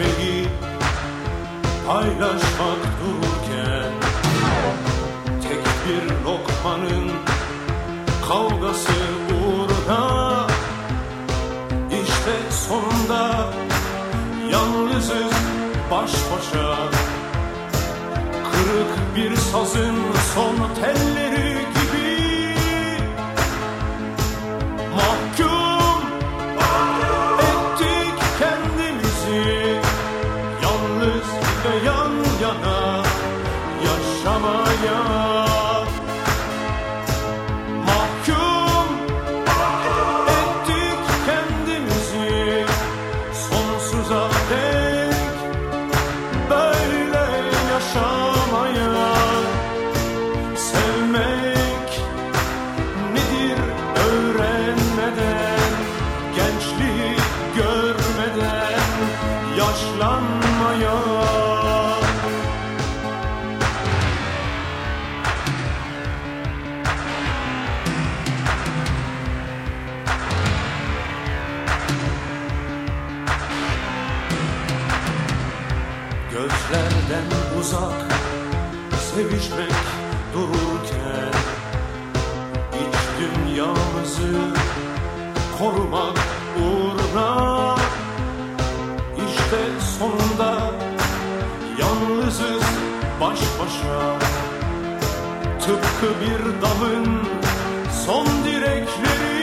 Gitmeyi paylaşmak dururken Tek bir lokmanın kavgası uğruna İşte sonunda yalnızız baş başa. Kırık bir sazın son telli Mahkum ettik kendimizi. Sonsuza Gözlerden uzak sevişmek dururken iç dünyamızı korumak uğruna işte sonunda yalnızız baş başa. Tıpkı bir dalın son direkleri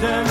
them.